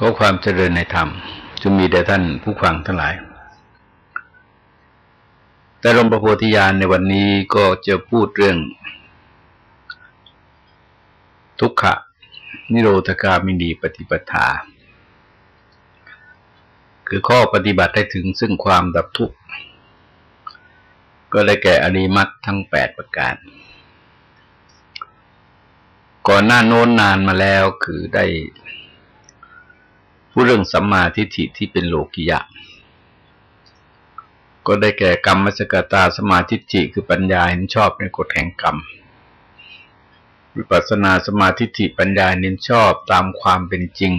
ขอความเจริญในธรรมจะมีแด่ท่านผู้ฟังทั้งหลาย แต่ลมประโพธิญาณในวันนี้ก็จะพูดเรื่อง ทุกขะ นิโรธกามินีปฏิปทา คือข้อปฏิบัติได้ถึงซึ่งความดับทุกข์ ก็ได้แก่อริมัตทั้งแปดประการ ก่อนหน้าโน้นนานมาแล้วคือได้ ผู้เรื่องสัมมาทิฏฐิที่เป็นโลกิยะ ก็ได้แก่กรรมมสกตาสมาธิจิคือปัญญาเห็นชอบในกฎแห่งกรรม วิปัสสนาสมาธิิปัญญาเน้นชอบตามความเป็นจริง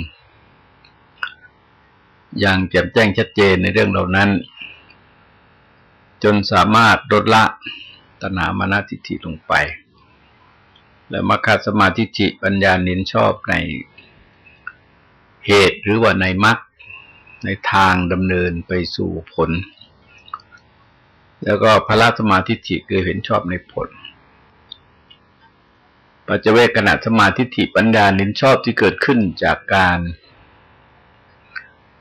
อย่างแจ่มแจ้งชัดเจนในเรื่องเหล่านั้น จนสามารถลดละตนามานาทิฏฐิลงไป และมรรคสมาธิิปัญญาเน้นชอบใน เหตุหรือว่าในมรรคในทางดำเนินไปสู่ผล แล้วก็พระสมาธิิคือเห็นชอบในผล ปัจเจเวกขณะสมาธิิปัญญาเห็นชอบที่เกิดขึ้นจากการ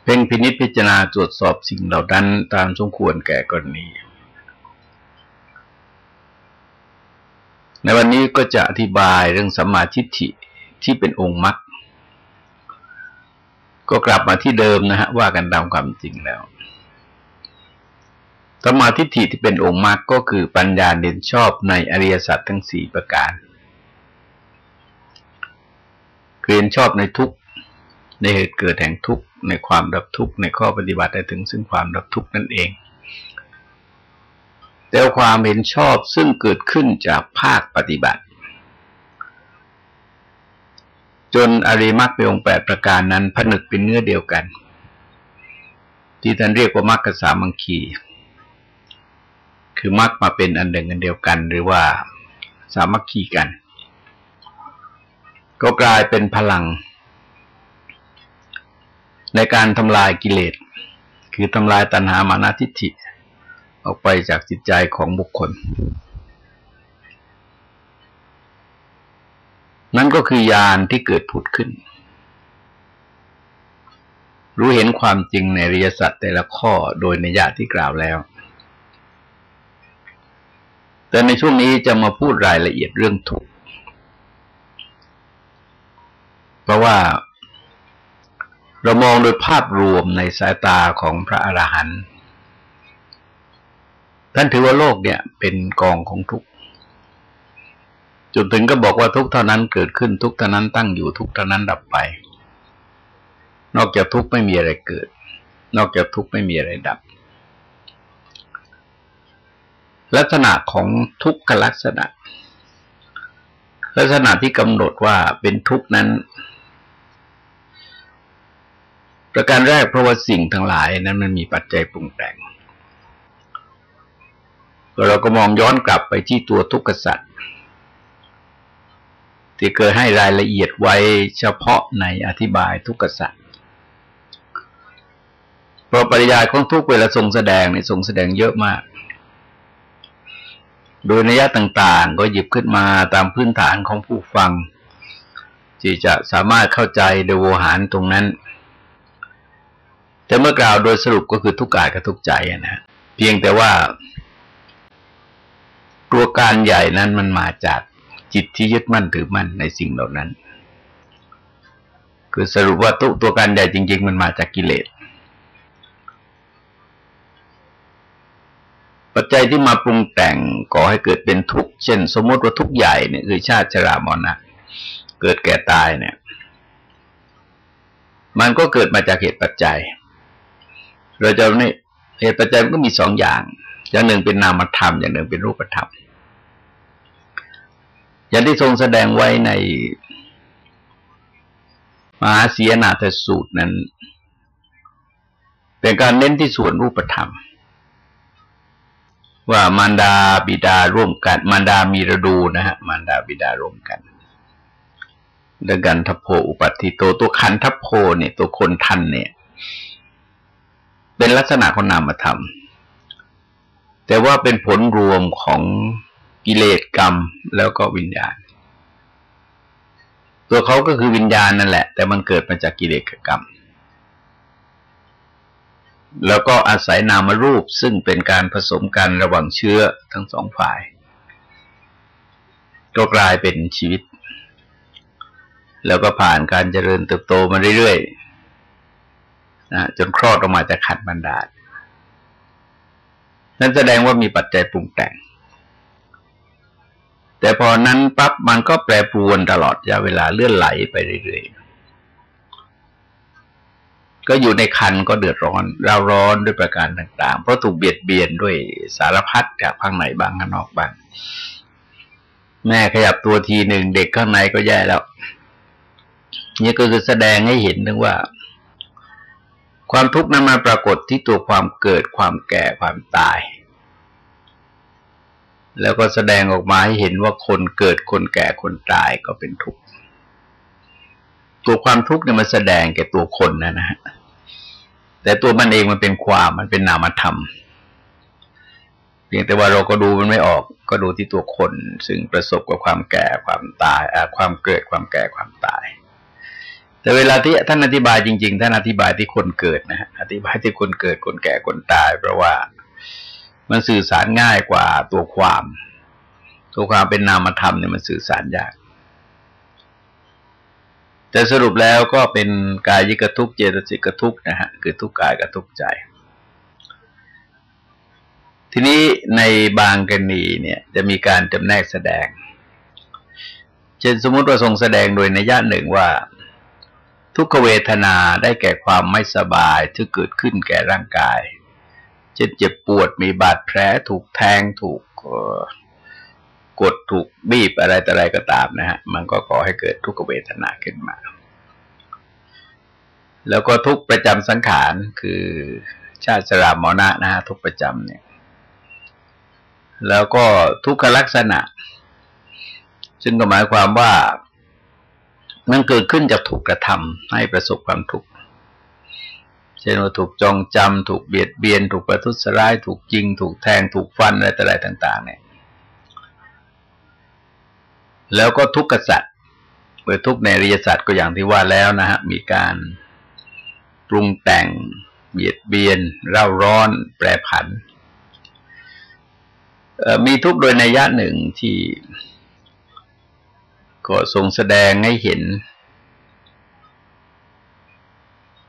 เพ่งพินิจพิจารณาตรวจสอบสิ่งเหล่านั้นตามสมควรแก่กรณีในวันนี้ก็จะอธิบายเรื่องสมาธิิที่เป็นองค์มรรค ก็กลับมาที่เดิมนะฮะว่ากันตามความจริงแล้วสมาธิฐิที่เป็นองค์มรรคก็คือปัญญาเด่นชอบในอริยสัจทั้งสี่ประการเรียนชอบในทุกในเหตุเกิดแห่งทุกในความดับทุกในข้อปฏิบัติได้ถึงซึ่งความดับทุกนั่นเอง แต่ความเห็นชอบซึ่งเกิดขึ้นจากภาคปฏิบัติ จนอริมักเป็นองแปดประการนั้นผนึกเป็นเนื้อเดียวกัน ที่ท่านเรียกว่ามักกสามังคีคือมักมาเป็นอันหนึ่งอันเดียวกัน หรือว่าสามัคคีกัน ก็กลายเป็นพลัง ในการทำลายกิเลส คือทำลายตัณหามานาทิฏฐิ ออกไปจากจิตใจของบุคคล นั่นก็คือยานที่เกิดผุดขึ้น รู้เห็นความจริงในริยสัตว์แต่ละข้อโดยในญาติที่กล่าวแล้ว แต่ในช่วงนี้จะมาพูดรายละเอียดเรื่องทุกข์เพราะว่าเรามองโดยภาพรวมในสายตาของพระอรหันต์ท่านถือว่าโลกเนี่ยเป็นกองของทุกข์ จนถึงก็บอกว่าทุกเท่านั้นเกิดขึ้นทุกเท่านั้นตั้งอยู่ทุกเท่านั้นดับไป นอกจากทุกไม่มีอะไรเกิด นอกจากทุกไม่มีอะไรดับ ลักษณะของทุกขลักษณะ ลักษณะที่กำหนดว่าเป็นทุกนั้น ประการแรกเพราะว่าสิ่งทั้งหลายนั้นมันมีปัจจัยปรุงแต่งเราก็มองย้อนกลับไปที่ตัวทุกขสัตว์ ที่เคยให้รายละเอียดไว้เฉพาะในอธิบายทุกขสัตว์เพราะปริยายของทุกเวลาทรงแสดงในทรงแสดงเยอะมาก โดยนัยต่างๆ ก็หยิบขึ้นมาตามพื้นฐานของผู้ฟัง ที่จะสามารถเข้าใจโดยโวหารตรงนั้น แต่เมื่อกล่าวโดยสรุปก็คือทุกกายกับทุกใจนะเพียงแต่ว่าตัวการใหญ่นั้นมันมาจาก จิตที่ยึดมั่นถือมั่นในสิ่งเหล่านั้น คือสรุปว่าตุตัวการใหญ่จริง ๆ มันมาจากกิเลส ปัจจัยที่มาปรุงแต่งก่อให้เกิดเป็นทุกข์เช่น สมมติว่าทุกข์ใหญ่เนี่ยคือชาติชรามรณะเกิดแก่ตายเนี่ย มันก็เกิดมาจากเหตุปัจจัย เราจะนี่เหตุปัจจัยมันก็มีสองอย่าง อย่างหนึ่งเป็นนามธรรม อย่างหนึ่งเป็นรูปธรรม อย่างที่ทรงแสดงไว้ในมหาเสียนาทสูตรนั้น เป็นการเน้นที่ส่วนรูปธรรม ว่ามารดาบิดาร่วมกัน มารดามีระดูนะฮะมารดาบิดาร่วมกันดังกันทัพโพอุปัติโตตัวขันทัพโพเนี่ย ตัวคนทันเนี่ย เป็นลักษณะของนามธรรม แต่ว่าเป็นผลรวมของ กิเลสกรรมแล้วก็วิญญาณ ตัวเขาก็คือวิญญาณนั่นแหละ แต่มันเกิดมาจากกิเลสกรรม แล้วก็อาศัยนามรูปซึ่งเป็นการผสมกันระหว่างเชื้อทั้งสองฝ่าย ก็กลายเป็นชีวิต แล้วก็ผ่านการเจริญเติบโตมาเรื่อยๆนะจนคลอดออกมาจากขันบรรดานั่นแสดงว่ามีปัจจัยปรุงแต่ง แต่พอนั้นปั๊บมันก็แปรปรวนตลอดยาเวลาเลื่อนไหลไปเรื่อยๆ ก็อยู่ในคันก็เดือดร้อนเราร้อนด้วยประการต่างๆ เพราะถูกเบียดเบียนด้วยสารพัดจากข้างในบ้างข้างนอกบ้าง แม่ขยับตัวทีหนึ่งเด็กข้างในก็แย่แล้ว นี่ก็คือแสดงให้เห็นถึงว่า ความทุกข์นั้นมาปรากฏที่ตัวความเกิดความแก่ความตาย แล้วก็แสดงออกมาให้เห็นว่าคนเกิดคนแก่คนตายก็เป็นทุกข์ตัวความทุกข์เนี่ยมันแสดงแก่ตัวคนนะนะฮะแต่ตัวมันเองมันเป็นความมันเป็นนามธรรม เพียงแต่ว่าเราก็ดูมันไม่ออก ก็ดูที่ตัวคน ซึ่งประสบกับความแก่ความตายความเกิดความแก่ความตาย แต่เวลาที่ท่านอธิบายจริง ๆ ท่านอธิบายที่คนเกิดนะฮะอธิบายที่คนเกิดคนแก่คนตาย เพราะว่า มันสื่อสารง่ายกว่าตัวความ ตัวความเป็นนามธรรมเนี่ยมันสื่อสารยาก แต่สรุปแล้วก็เป็นกายยิกทุกเจตสิกทุกนะฮะคือทุกกายกับทุกใจ ทีนี้ในบางกรณีเนี่ยจะมีการจำแนกแสดง เช่นสมมติว่าทรงแสดงโดยในย่าหนึ่งว่าทุกขเวทนาได้แก่ความไม่สบายที่เกิดขึ้นแก่ร่างกาย เช่นเจ็บปวดมีบาดแผลถูกแทงถูกกดถูกบีบอะไรแต่อะไรก็ตามนะฮะ มันก็ก่อให้เกิดทุกขเวทนาขึ้นมา แล้วก็ทุกประจำสังขารคือชาติสรามรณะนะฮะทุกประจำเนี่ย แล้วก็ทุกขลักษณะ ซึ่งก็หมายความว่ามันเกิดขึ้นจากถูกกระทำให้ประสบความทุกข์ ช่นว่าถูกจองจำถูกเบียดเบียน ถูกประทุษร้าย ถูกยิง ถูกแทง ถูกฟันอะไรต่ออะไรต่าง ๆ เนี่ย แล้วก็ทุกข์กษัตริย์เมื่อทุกข์ในริยสัตว์ก็อย่างที่ว่าแล้วนะฮะ มีการปรุงแต่ง เบียดเบียน เร่าร้อน แปรผัน มีทุกข์โดยในยะหนึ่งที่ ก็ทรงแสดงให้เห็น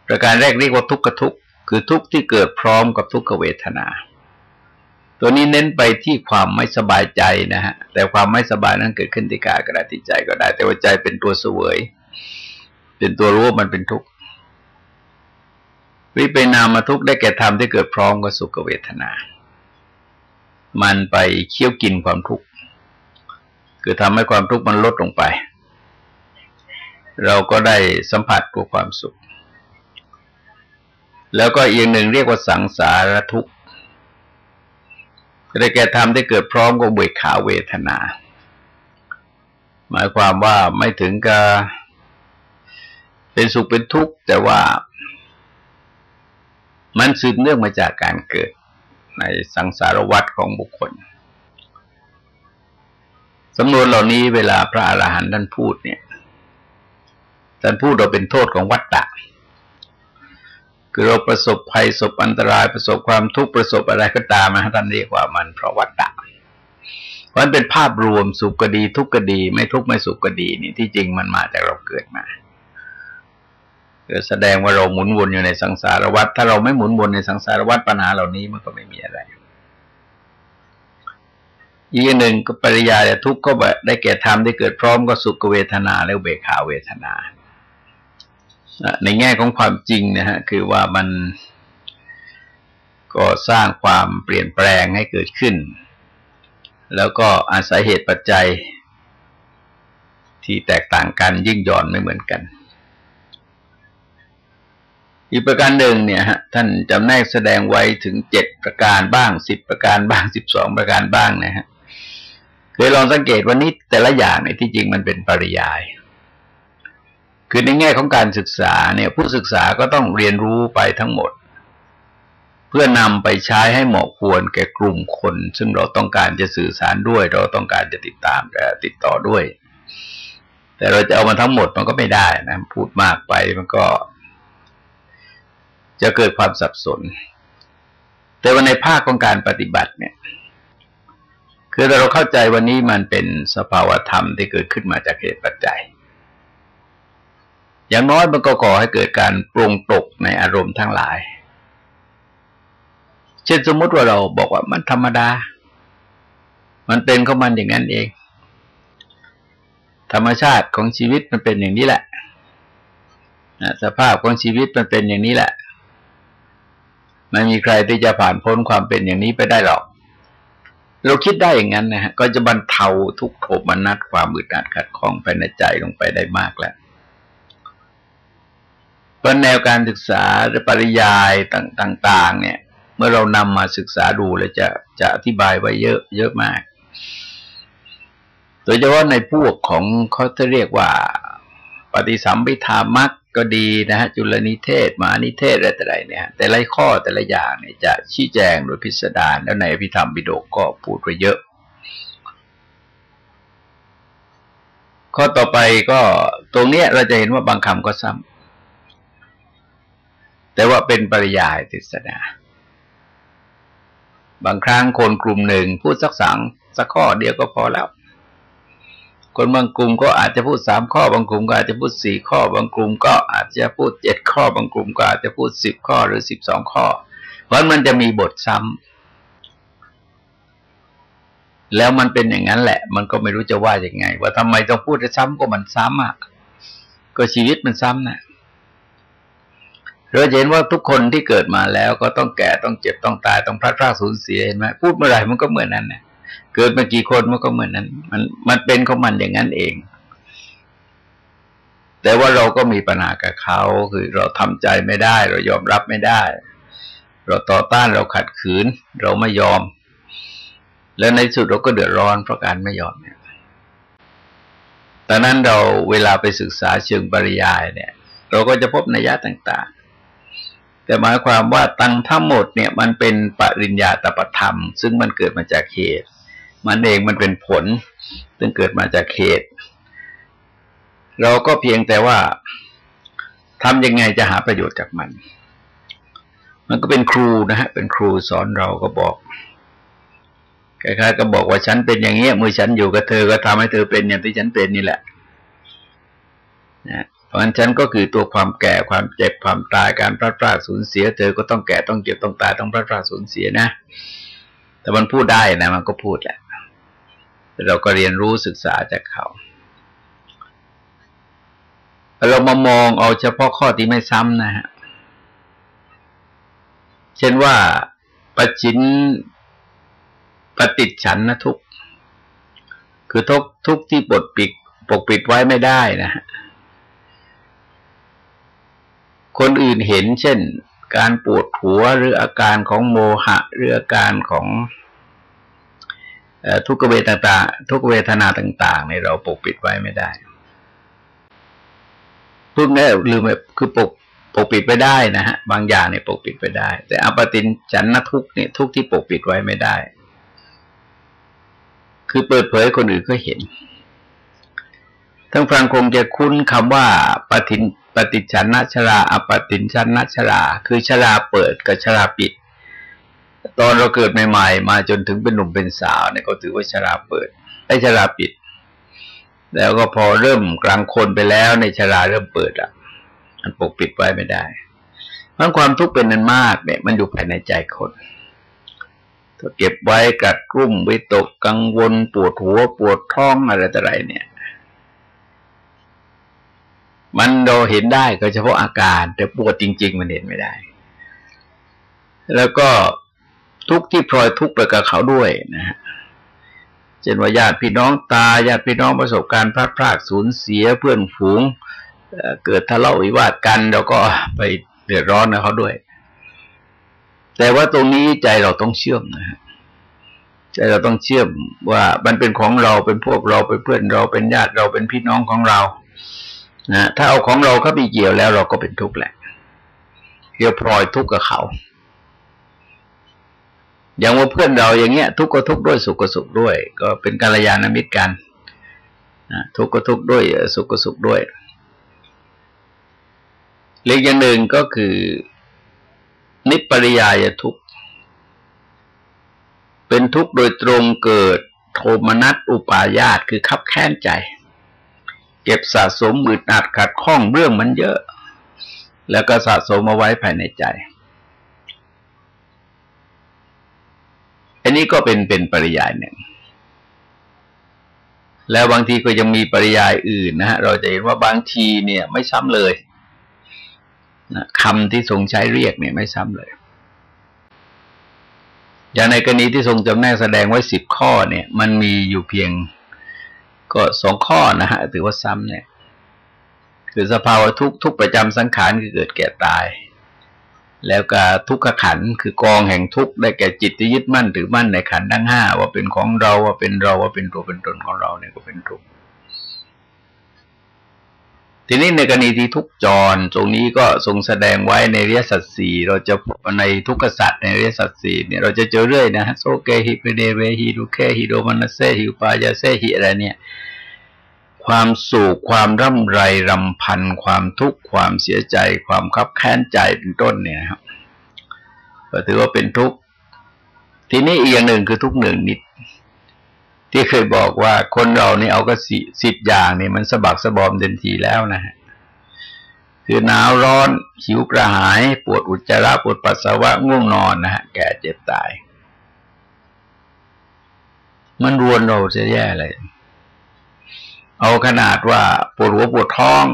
ประการแรกเรียกว่าทุกขทุกคือทุกที่เกิดพร้อมกับทุกขเวทนา ตัวนี้เน้นไปที่ความไม่สบายใจนะฮะ แต่ความไม่สบายนั้นเกิดขึ้นที่กายกระดาษใจก็ได้ แต่ว่าใจเป็นตัวเสวย เป็นตัวรู้ว่ามันเป็นทุกข์วิปนามาทุกข์ได้แก่ธรรมที่เกิดพร้อมกับสุขเวทนา มันไปเคี่ยวกินความทุกข์ คือทำให้ความทุกข์มันลดลงไป เราก็ได้สัมผัสกับความสุข แล้วก็อีกหนึ่งเรียกว่าสังสารทุกข์ได้แก่ธรรมที่เกิดพร้อมกับเบกขาเวทนา หมายความว่าไม่ถึงกับเป็นสุขเป็นทุกข์ แต่ว่ามันสืบเนื่องมาจากการเกิดในสังสารวัฏของบุคคลสำนวนเหล่านี้เวลาพระอาหารหันต์ท่านพูดเนี่ยท่านพูดเราเป็นโทษของวัฏฏะ คือเราประสบภัยประสบอันตรายประสบความทุกข์ประสบอะไรก็ตามนะท่านเรียกว่ามันเพราะวัฏฏะเพราะมันเป็นภาพรวมสุขก็ดี ทุกข์ก็ดี ไม่ทุกข์ไม่สุขก็ดีนี่ที่จริงมันมาจากเราเกิดมาแสดงว่าเราหมุนวนอยู่ในสังสารวัฏถ้าเราไม่หมุนวนในสังสารวัฏปัญหาเหล่านี้มันก็ไม่มีอะไรอีกหนึ่งก็ปริยาแต่ทุกข์ก็ได้แก่ธรรมที่เกิดพร้อมก็สุขเวทนาและเบขาเวทนา ในแง่ของความจริงนะฮะคือว่ามันก็สร้างความเปลี่ยนแปลงให้เกิดขึ้น แล้วก็อาศัยเหตุปัจจัย ที่แตกต่างกันยิ่งย่อนไม่เหมือนกัน อีกประการหนึ่งเนี่ยฮะท่านจำแนกแสดงไว้ถึงเจ็ดประการบ้างสิบประการบ้างสิบสองประการบ้างนะฮะเคยลองสังเกตว่านี้แต่ละอย่างเนี่ยที่จริงมันเป็นปริยาย คือในแง่ของการศึกษาเนี่ยผู้ศึกษาก็ต้องเรียนรู้ไปทั้งหมด เพื่อนำไปใช้ให้เหมาะควรแก่กลุ่มคน ซึ่งเราต้องการจะสื่อสารด้วย เราต้องการจะติดตามแต่ติดต่อด้วย แต่เราจะเอามาทั้งหมดมันก็ไม่ได้นะพูดมากไปมันก็ จะเกิดความสับสน แต่ว่าในภาคของการปฏิบัติเนี่ย คือเราเข้าใจวันนี้มันเป็นสภาวธรรมที่เกิดขึ้นมาจากเหตุปัจจัย อย่างน้อยมันก็ก่อให้เกิดการปรุงตกในอารมณ์ทั้งหลาย เช่นสมมติว่าเราบอกว่ามันธรรมดา มันเป็นของมันอย่างนั้นเอง ธรรมชาติของชีวิตมันเป็นอย่างนี้แหละนะสภาพของชีวิตมันเป็นอย่างนี้แหละ ไม่มีใครที่จะผ่านพ้นความเป็นอย่างนี้ไปได้หรอก เราคิดได้อย่างนั้นนะฮะ ก็จะบรรเทาทุกโทมนัดความอึดอัดขัดข้องไปในใจลงไปได้มากแล้ว ราะแนวการศึกษาหรือปริยายต่าง ๆ เนี่ย เมื่อเรานำมาศึกษาดูแล้วจะจะอธิบายไว้เยอะเยอะมาก โดยเฉพาะในพวกของเขาจะเรียกว่า ปฏิสัมพิธามักก็ดีนะฮะจุลนิเทศมานิเทศอะไรแต่ไรเนี่ย แต่ละข้อแต่ละอย่างเนี่ยจะชี้แจงโดยพิสดารแล้วในพิธรรมปิฎกก็พูดไว้เยอะ ข้อต่อไปก็ตรงเนี้ยเราจะเห็นว่าบางคำก็ซ้ำ แต่ว่าเป็นปริยายติสนา บางครั้งคนกลุ่มหนึ่งพูดสักสังสักข้อเดียวก็พอแล้ว คนบางกลุ่มก็อาจจะพูดสามข้อบางกลุ่มก็อาจจะพูดสี่ข้อบางกลุ่มก็อาจจะพูดเจ็ดข้อบางกลุ่มก็อาจจะพูดสิบข้อหรือสิบสองข้อ เพราะมันจะมีบทซ้ำแล้วมันเป็นอย่างนั้นแหละ มันก็ไม่รู้จะว่าอย่างไง ว่าทำไมต้องพูดซ้ำก็มันซ้ำอะก็ชีวิตมันซ้ำนะ่ะ เราเห็นว่าทุกคนที่เกิดมาแล้วก็ต้องแก่ต้องเจ็บต้องตายต้องพลาดพลาดสูญเสียเห็นไหมพูดเมื่อไหร่มันก็เหมือนนั้นเนี่ยเกิดมากี่คนมันก็เหมือนนั้น มันมันเป็นของมันอย่างนั้นเอง แต่ว่าเราก็มีปัญหากับเขาคือเราทำใจไม่ได้ เรายอมรับไม่ได้ เราต่อต้านเราขัดขืน เราไม่ยอม แล้วในสุดเราก็เดือดร้อนเพราะการไม่ยอมเนี่ยตอนนั้นเราเวลาไปศึกษาเชิงปริยายเนี่ย เราก็จะพบนัยยะต่าง แต่หมายความว่าตั้งทั้งหมดเนี่ยมันเป็นปริญญาตปธรรม ซึ่งมันเกิดมาจากเหตุ มันเองมันเป็นผล ซึ่งเกิดมาจากเหตุ เราก็เพียงแต่ว่าทำยังไงจะหาประโยชน์จากมัน มันก็เป็นครูนะฮะ เป็นครูสอนเราก็บอกคล้ายๆก็บอกว่าฉันเป็นอย่างเงี้ยมือฉันอยู่กับเธอก็ทำให้เธอเป็นอย่างที่ฉันเป็นนี่แหละนะ เพราะฉะนั้นฉันก็คือตัวความแก่ความเจ็บความตายการพลาดพลาดสูญเสีย เธอก็ต้องแก่ต้องเจ็บต้องตายต้องพลาดพลาดสูญเสียนะ แต่มันพูดได้นะ มันก็พูดแหละเราก็เรียนรู้ศึกษาจากเขา เรามามองเอาเฉพาะข้อที่ไม่ซ้ำนะฮะ เช่นว่าปจินปฏิฉันนะทุก คือทุกทุกที่ปดปิดปกปิดไว้ไม่ได้นะฮะ คนอื่นเห็น เช่น การปวดหัวหรืออาการของโมหะ หรืออาการของทุกเวทต่างๆทุกเวทนาต่างๆในเราปกปิดไว้ไม่ได้พวกนี้ลืมแบบคือปกปกปิดไปได้นะฮะบางอย่างเนี่ยปกปิดไปได้ แต่อปตินฉันนทุกเนี่ยทุกที่ปกปิดไว้ไม่ได้ คือเปิดเผยคนอื่นก็เห็นทั้งฟังคงจะคุ้นคำว่าปฏิ ปฏิชันนชราอปตินชันนชรา คือชราเปิดกับชราปิด ตอนเราเกิดใหม่ๆ มาจนถึงเป็นหนุ่มเป็นสาวเนี่ยก็ถือว่าชราเปิดไอ้ชราปิด แล้วก็พอเริ่มกลางคนไปแล้วในชราเริ่มเปิดอะ มันปกปิดไว้ไม่ได้เพราะความทุกข์เป็นนั้นมากเนี่ยมันอยู่ภายในใจคนถ้าเก็บไว้กัดกลุ่มวิตกกังวลปวดหัวปวดท้องอะไรต่ออะไรเนี่ย มันเราเห็นได้ก็เฉพาะอาการ แต่ปวดจริง ๆ มันเห็นไม่ได้ แล้วก็ทุกที่พลอยทุกไปกับเขาด้วยนะฮะเช่นว่าญาติพี่น้องตายญาติพี่น้องประสบการณ์พลาดพลาดสูญเสียเพื่อนฝูงเกิดทะเลาะวิวาทกันเราก็ไปเดือดร้อนนะเขาด้วย แต่ว่าตรงนี้ใจเราต้องเชื่อมนะฮะใจเราต้องเชื่อมว่ามันเป็นของเราเป็นพวกเราเป็นเพื่อนเราเป็นญาติเราเป็นพี่น้องของเรา นะถ้าเอาของเราเข้าไปเกี่ยวแล้วเราก็เป็นทุกข์แหละเกี่ยวพลอยทุกข์กับเขา อย่างว่าเพื่อนเราอย่างเงี้ย ทุกข์ก็ทุกข์ด้วยสุขก็สุขด้วย ก็เป็นกัลยาณมิตรกันนะทุกข์ก็ทุกข์ด้วย สุขก็สุขด้วยเล็กอย่างหนึ่งก็คือ นิปริยายทุกข์เป็นทุกข์โดยตรงเกิดโทมนัสอุปายาตคือขับแค้นใจ เก็บสะสมมืดอัดขัดข้องเรื่องมันเยอะ แล้วก็สะสมมาไว้ภายในใจ อันนี้ก็เป็นเป็นปริยายหนึ่ง แล้วบางทีก็ยังมีปริยายอื่นนะฮะเราจะเห็นว่าบางทีเนี่ย ไม่ซ้ำเลยนะคำที่ทรงใช้เรียกเนี่ยไม่ซ้ำเลย อย่างในกรณีที่ทรงจำแนกแสดงไว้สิบข้อเนี่ย มันมีอยู่เพียง ก็สองข้อนะฮะถือว่าซ้ำเนี่ย คือสภาวะทุกทุกประจำสังขารคือเกิดแก่ตาย แล้วก็ทุกขขันคือกองแห่งทุกได้แก่จิตที่ยึดมั่นถือมั่นในขันทั้งห้าว่าเป็นของเราว่าเป็นเราว่าเป็นตัวเป็นตนของเราเนี่ยก็เป็นทุกข์ทีนี้ในกรณีที่ทุกจรตรงนี้ก็ทรงแสดงไว้ในเรียสัตสีเราจะในทุกขสัตในเรียสัตสีเนี่ยเราจะเจอเรื่อยนะโซเกหิปเดเวหิดูเคหิโดมันเซหิปายาเซหิอะไรเนี่ย ความสุขความร่ำไรรำพัน ความทุกข์ความเสียใจ ความคับแค้นใจเป็นต้นเนี่ยครับก็ถือว่าเป็นทุกข์ทีนี้อีกอย่างหนึ่งคือทุกหนึ่งนิด ที่เคยบอกว่าคนเรานี่เอาก็สิสิบอย่างนี่มันสะบักสะบอมเต็มทีแล้วนะฮะคือหนาวร้อนหิวกระหาย ปวดอุจจาระปวดปัสสาวะง่วงนอนนะฮะแก่เจ็บตาย มันรวนเราจะแย่เลย เอาขนาดว่าปวดหัวปวดท้อง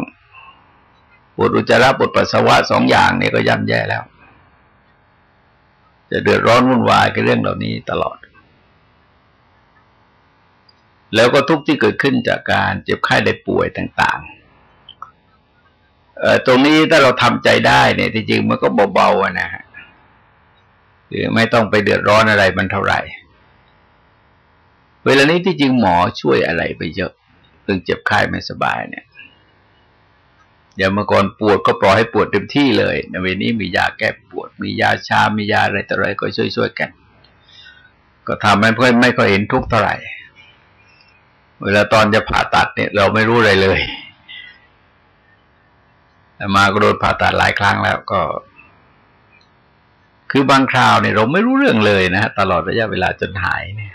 ปวดอุจจาระปวดปัสสาวะสองอย่างนี่ก็ย่ำแย่แล้ว จะเดือดร้อนวุ่นวายกับเรื่องเหล่านี้ตลอด แล้วก็ทุกข์ที่เกิดขึ้นจากการเจ็บไข้ได้ป่วยต่างๆเออตรงนี้ถ้าเราทำใจได้เนี่ยจริงๆมันก็เบาๆนะฮะคือไม่ต้องไปเดือดร้อนอะไรมันเท่าไหร่ เวลานี้ที่จริงหมอช่วยอะไรไปเยอะ เรื่องเจ็บไข้ไม่สบายเนี่ยอย่างเมื่อก่อนปวดก็ปล่อยให้ปวดเต็มที่เลยในเวนี้มียาแก้ปวด มียาชา มียาอะไรต่ออะไรก็ช่วยๆกัน ก็ทำให้เพื่อนไม่ค่อยเห็นทุกข์เท่าไหร่ เวลาตอนจะผ่าตัดเนี่ย เราไม่รู้อะไรเลยแต่มาก็โดนผ่าตัดหลายครั้งแล้วก็ คือบางคราวเนี่ยเราไม่รู้เรื่องเลยนะตลอดระยะเวลาจนหายเนี่ย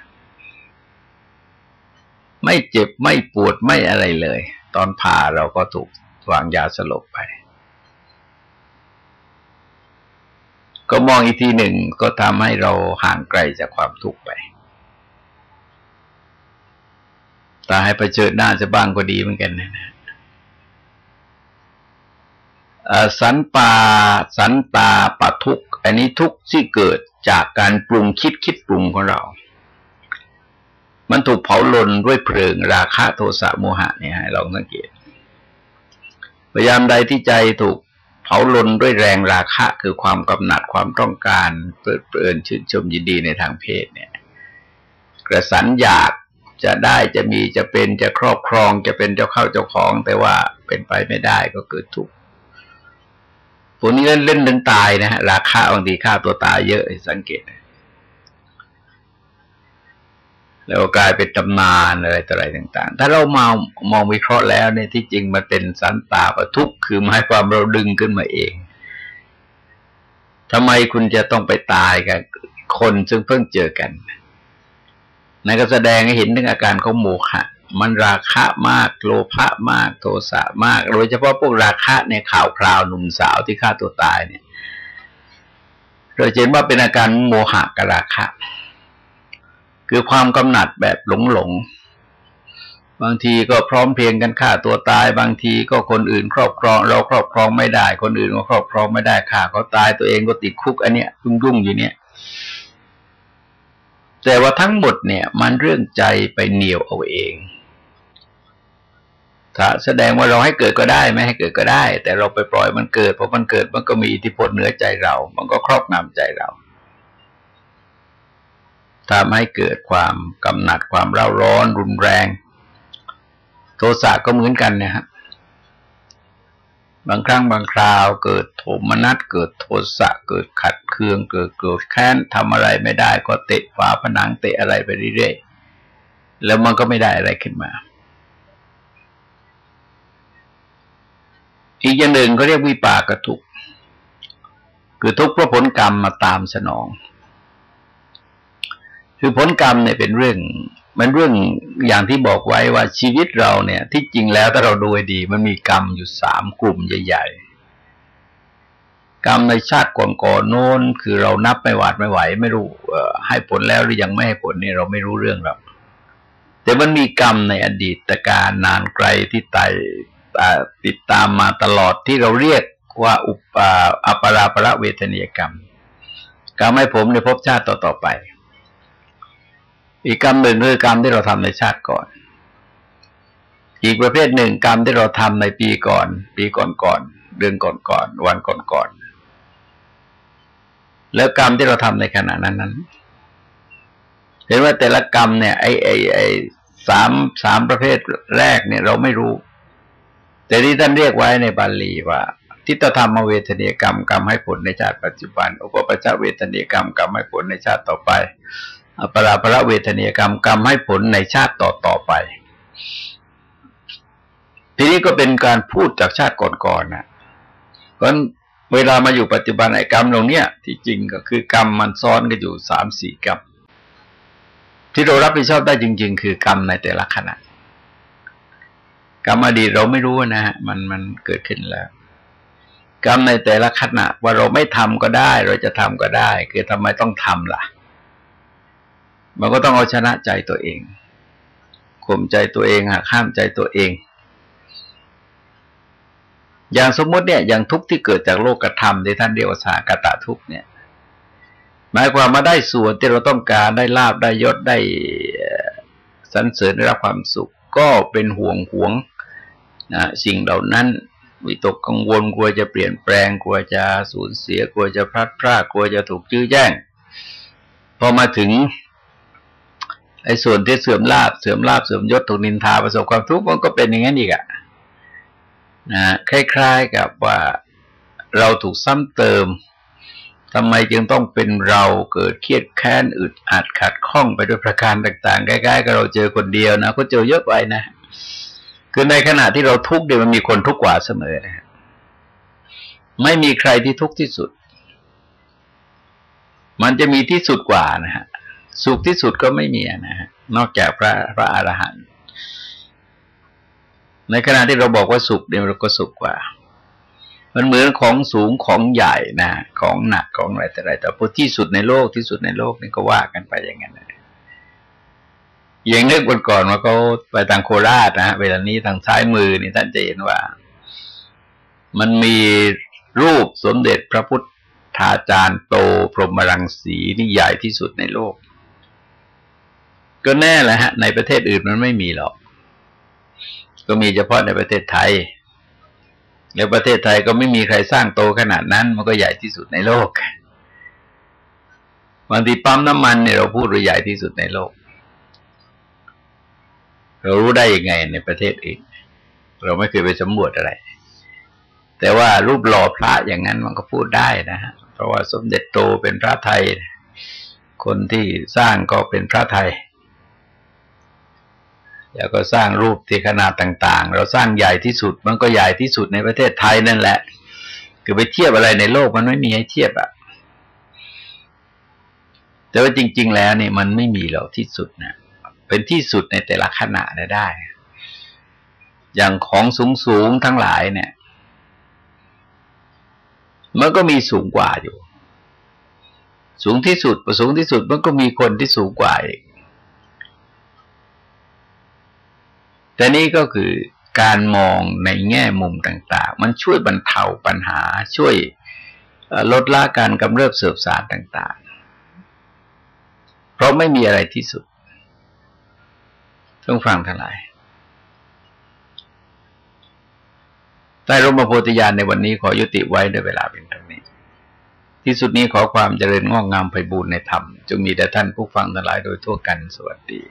ไม่เจ็บไม่ปวดไม่อะไรเลย ตอนผ่าเราก็ถูกวางยาสลบไป ก็มองอีกทีหนึ่งก็ทำให้เราห่างไกลจากความทุกข์ไปตาให้ไปเจอหน้าจะบ้างก็ดีเหมือนกันนะสันปาสันตาปะทุกอันนี้ทุกที่เกิดจากการปรุงคิดคิดปรุงของเรา มันถูกเผาลนด้วยเพลิงราคะโทสะโมหะเนี่ยลองสังเกตพยายามใดที่ใจถูกเผาลนด้วยแรงราคะคือความกำหนัดความต้องการเปิดเปินชื่นชมยินดีในทางเพศเนี่ย กระสันอยากจะได้จะมีจะเป็นจะครอบครองจะเป็นเจ้าเข้าเจ้าของ แต่ว่าเป็นไปไม่ได้ก็เกิดทุกข์พวกนี้เล่นเล่นถึงตายนะฮะราคาบางทีค่าตัวตายเยอะสังเกต แล้วกลายเป็นตำนานอะไรต่ออะไรต่าง ๆ ถ้าเรามามองวิเคราะห์แล้วเนี่ยที่จริงมันเป็นสันตาปทุกคือหมายความเราดึงขึ้นมาเองทำไมคุณจะต้องไปตายกับคนซึ่งเพิ่งเจอกันนั่นก็แสดงให้เห็นถึงอาการของโมฆะมันราคะมากโลภะมาก โทสะมาก โดยเฉพาะพวกราคะในข่าวคราวหนุ่มสาวที่ฆ่าตัวตายเนี่ย เราเห็นว่าเป็นอาการโมหะกับราคะ คือความกำหนัดแบบหลงหลงบางทีก็พร้อมเพียงกันฆ่าตัวตาย บางทีก็คนอื่นครอบครอง เราครอบครองไม่ได้ คนอื่นก็ครอบครองไม่ได้ฆ่าเขาตายตัวเองก็ติดคุก อันเนี้ยยุ่งๆอยู่เนี่ย แต่ว่าทั้งหมดเนี่ย มันเรื่องใจไปเหนียวเอาเองถ้าแสดงว่าเราให้เกิดก็ได้ไม่ให้เกิดก็ได้ แต่เราไปปล่อยมันเกิดเพอมันเกิดมันก็มีอิทธิพลเหนือใจเรา มันก็ครอบงำใจเรา ทำให้เกิดความกำหนัดความเร่าร้อนรุนแรง โทสะก็เหมือนกันนะฮะบางครั้งบางคราวเกิดโทมนัสเกิดโทสะเกิดขัดเคืองเกิดเกิดแค้นทำอะไรไม่ได้ก็เตะฝาผนังเตะอะไรไปเรื่อยๆแล้วมันก็ไม่ได้อะไรขึ้นมา อีกอย่างหนึ่งก็เรียกวิปากทุกคือทุกเพราะผลกรรมมาตามสนอง คือผลกรรมเนี่ยเป็นเรื่อง มันเรื่องอย่างที่บอกไว้ว่าชีวิตเราเนี่ย ที่จริงแล้วถ้าเราดูดี มันมีกรรมอยู่สามกลุ่มใหญ่ๆ กรรมในชาติก่อนๆโน้นคือเรานับไม่หวาดไม่ไหว ไม่รู้ให้ผลแล้วหรือยังไม่ให้ผลนี่เราไม่รู้เรื่องหรอกแต่มันมีกรรมในอดีตการนานไกลที่ไต่ติดตามมาตลอดที่เราเรียกว่าอุปอัปราประเวทนียกรรมกรรมให้ผมในภพชาติต่อๆไป อีกกรรมหนึ่งคือกรรมที่เราทำในชาติก่อน อีกประเภทหนึ่งกรรมที่เราทำในปีก่อน ปีก่อนๆเดือนก่อนๆวันก่อนๆแล้วกรรมที่เราทำในขณะนั้นนั้นเห็นว่าแต่ละกรรมเนี่ยไอ้ไอ้ไอ้สามสามประเภทแรกเนี่ยเราไม่รู้ แต่ที่ท่านเรียกไว้ในบาลีว่าทิฏฐธรรมเวทนียกรรมกรรมให้ผลในชาติปัจจุบัน อุปปัจจเวทนียกรรมกรรมให้ผลในชาติต่อไป อปราประเวทนียกรรมกรรมให้ผลในชาติต่อต่อไป ทีนี้ก็เป็นการพูดจากชาติก่อนๆนะเพราะเวลามาอยู่ปัจจุบันไอ้กรรมตรงเนี้ยที่จริงก็คือกรรมมันซ้อนกันอยู่สามสี่กรรมที่เรารับผิดชอบได้จริง ๆ คือกรรมในแต่ละขณะกรรมอดีตเราไม่รู้นะฮะมันมันเกิดขึ้นแล้ว กรรมในแต่ละขณะว่าเราไม่ทำก็ได้ เราจะทำก็ได้ คือทำไมต้องทำล่ะ มันก็ต้องเอาชนะใจตัวเองข่มใจตัวเองหักห้ามใจตัวเอง อย่างสมมติเนี่ยอย่างทุกข์ที่เกิดจากโลกธรรมที่ท่านเรียกว่าสากตะทุกข์เนี่ย หมายความมาได้ส่วนที่เราต้องการได้ลาบได้ยศได้สรรเสริญได้รับความสุข ก็เป็นห่วงหวงนะสิ่งเหล่านั้นวิตกกังวลกลัวจะเปลี่ยนแปลงกลัวจะสูญเสียกลัวจะพลาดพลาดกลัวจะถูกจื้อแย่งพอมาถึง ไอ้ส่วนที่เสื่อมลาบเสื่อมลาบเสื่อมยศถูกนินทาประสบความทุกข์มันก็เป็นอย่างนั้นอีกอะนะคล้ายๆกับว่าเราถูกซ้ำเติมทำไมจึงต้องเป็นเราเกิดเครียดแค้นอึดอัดขัดข้องไปด้วยประการต่างๆใกล้ๆกับเราเจอคนเดียวนะก็เจอเยอะไปนะคือในขณะที่เราทุกข์เดี๋ยวมันมีคนทุกข์กว่าเสมอนะไม่มีใครที่ทุกข์ที่สุด มันจะมีที่สุดกว่านะฮะ สุขที่สุดก็ไม่มีนะฮะนอกจากพระพระอรหันต์ในขณะที่เราบอกว่าสุขเดี๋ยวเราก็สุขกว่า มันเหมือนของสูงของใหญ่นะของหนักของอะไรแต่ไรแต่พอที่สุดในโลกที่สุดในโลกนี่ก็ว่ากันไปอย่างนั้นย่างนึกวันก่อนว่าเขาไปทางโคราชนะฮะเวลานี้ทางซ้ายมือนี่ท่านจะเห็นว่า มันมีรูปสมเด็จพระพุทธาจารย์โตพรหมรังสีนี่ใหญ่ที่สุดในโลก ก็แน่แหละฮะ ในประเทศอื่นมันไม่มีหรอก ก็มีเฉพาะในประเทศไทย แล้วประเทศไทยก็ไม่มีใครสร้างโตขนาดนั้น มันก็ใหญ่ที่สุดในโลกบางทีปั๊มน้ำมันเนี่ยเราพูดว่าใหญ่ที่สุดในโลก เรารู้ได้ยังไงในประเทศอื่น เราไม่เคยไปสำรวจอะไร แต่ว่ารูปหล่อพระอย่างนั้นมันก็พูดได้นะฮะ เพราะว่าสมเด็จโตเป็นพระไทย คนที่สร้างก็เป็นพระไทย แล้วก็สร้างรูปที่ขนาดต่าง ๆ เราสร้างใหญ่ที่สุด มันก็ใหญ่ที่สุดในประเทศไทยนั่นแหละ คือไปเทียบอะไรในโลกมันไม่มีให้เทียบอะแต่ว่าจริง ๆ แล้วเนี่ยมันไม่มีหรอกที่สุดนะเป็นที่สุดในแต่ละขณะได้ อย่างของสูง ๆ ทั้งหลายเนี่ย มันก็มีสูงกว่าอยู่ สูงที่สุดประสูงที่สุดมันก็มีคนที่สูงกว่าอีก แต่นี้ก็คือการมองในแง่มุมต่าง ๆ มันช่วยบรรเทาปัญหาช่วยลดละการกำเริบเสืบสารต่าง ๆ เพราะไม่มีอะไรที่สุดต้องฟังทั้งหลายใต้ร่มโพธิญาณในวันนี้ขอยุติไว้ด้วยเวลาเป็นเท่านี้ ที่สุดนี้ขอความเจริญงอกงามไปบูรณนธรรมจงมีแด่ท่านผู้ฟังทั้งหลายโดยทั่วกันสวัสดี